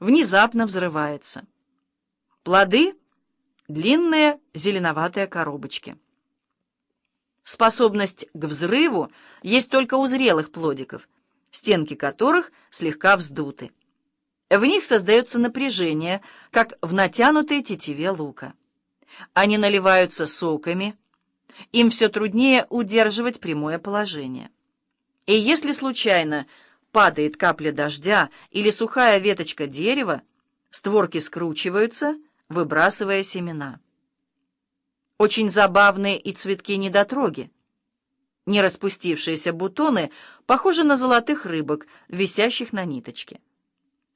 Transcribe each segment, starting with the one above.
внезапно взрывается. Плоды — длинные зеленоватые коробочки. Способность к взрыву есть только у зрелых плодиков, стенки которых слегка вздуты. В них создается напряжение, как в натянутой тетиве лука. Они наливаются соками, им все труднее удерживать прямое положение. И если случайно падает капля дождя или сухая веточка дерева, створки скручиваются, выбрасывая семена. Очень забавные и цветки-недотроги. Не распустившиеся бутоны похожи на золотых рыбок, висящих на ниточке.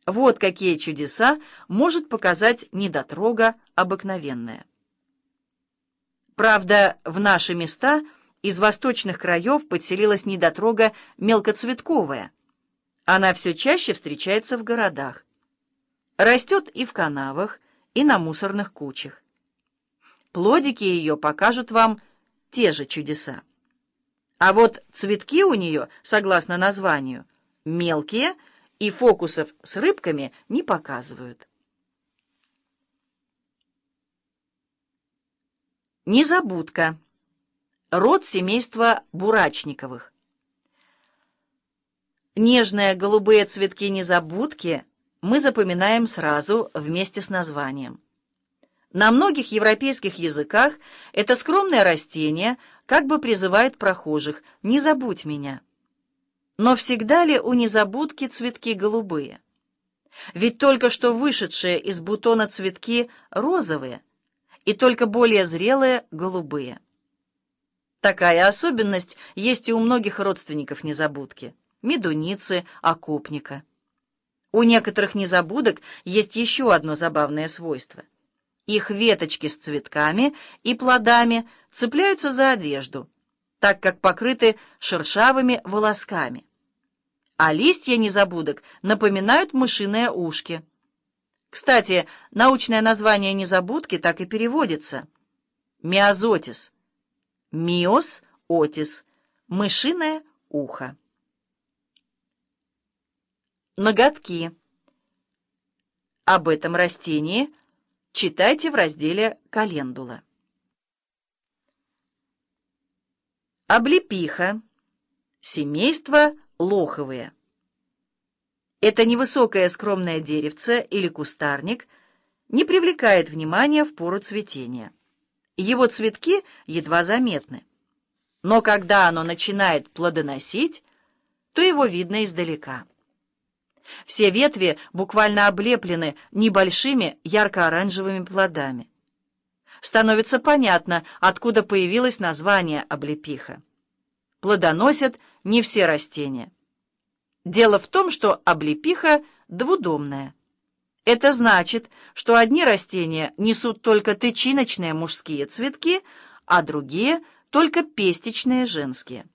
Вот какие чудеса может показать недотрога обыкновенная. Правда, в наши места из восточных краев подселилась недотрога мелкоцветковая. Она все чаще встречается в городах. Растет и в канавах, и на мусорных кучах. Плодики ее покажут вам те же чудеса. А вот цветки у нее, согласно названию, мелкие – и фокусов с рыбками не показывают. Незабудка. Род семейства Бурачниковых. Нежные голубые цветки незабудки мы запоминаем сразу вместе с названием. На многих европейских языках это скромное растение как бы призывает прохожих «не забудь меня». Но всегда ли у незабудки цветки голубые? Ведь только что вышедшие из бутона цветки розовые, и только более зрелые голубые. Такая особенность есть и у многих родственников незабудки, медуницы, окопника. У некоторых незабудок есть еще одно забавное свойство. Их веточки с цветками и плодами цепляются за одежду, так как покрыты шершавыми волосками. А листья незабудок напоминают мышиные ушки. Кстати, научное название незабудки так и переводится. Миозотис. Миос отис. Мышиное ухо. Ноготки. Об этом растении читайте в разделе «Календула». Облепиха. Семейство лоховые. Это невысокое скромное деревце или кустарник не привлекает внимания в пору цветения. Его цветки едва заметны. Но когда оно начинает плодоносить, то его видно издалека. Все ветви буквально облеплены небольшими ярко-оранжевыми плодами становится понятно, откуда появилось название облепиха. Плодоносят не все растения. Дело в том, что облепиха двудомная. Это значит, что одни растения несут только тычиночные мужские цветки, а другие — только пестичные женские.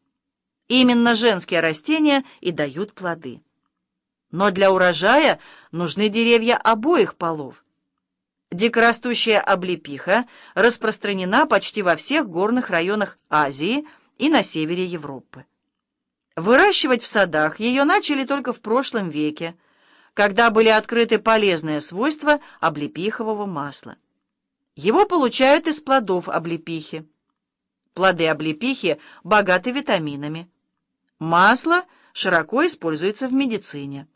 Именно женские растения и дают плоды. Но для урожая нужны деревья обоих полов. Дикорастущая облепиха распространена почти во всех горных районах Азии и на севере Европы. Выращивать в садах ее начали только в прошлом веке, когда были открыты полезные свойства облепихового масла. Его получают из плодов облепихи. Плоды облепихи богаты витаминами. Масло широко используется в медицине.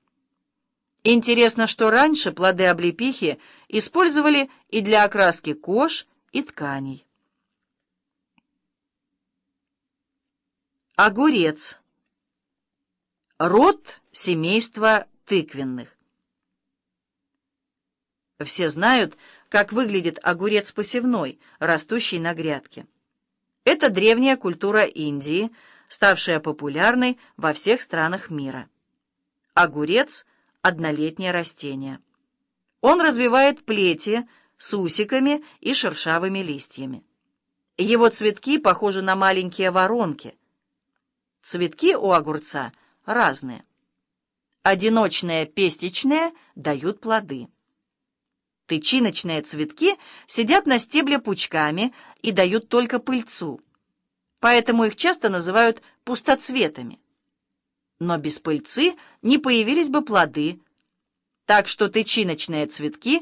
Интересно, что раньше плоды облепихи использовали и для окраски кож и тканей. Огурец. Род семейства тыквенных. Все знают, как выглядит огурец посевной, растущий на грядке. Это древняя культура Индии, ставшая популярной во всех странах мира. Огурец – однолетнее растение. Он развивает плети с усиками и шершавыми листьями. Его цветки похожи на маленькие воронки. Цветки у огурца разные. Одиночные пестичные дают плоды. Тычиночные цветки сидят на стебле пучками и дают только пыльцу, поэтому их часто называют пустоцветами но без пыльцы не появились бы плоды, так что тычиночные цветки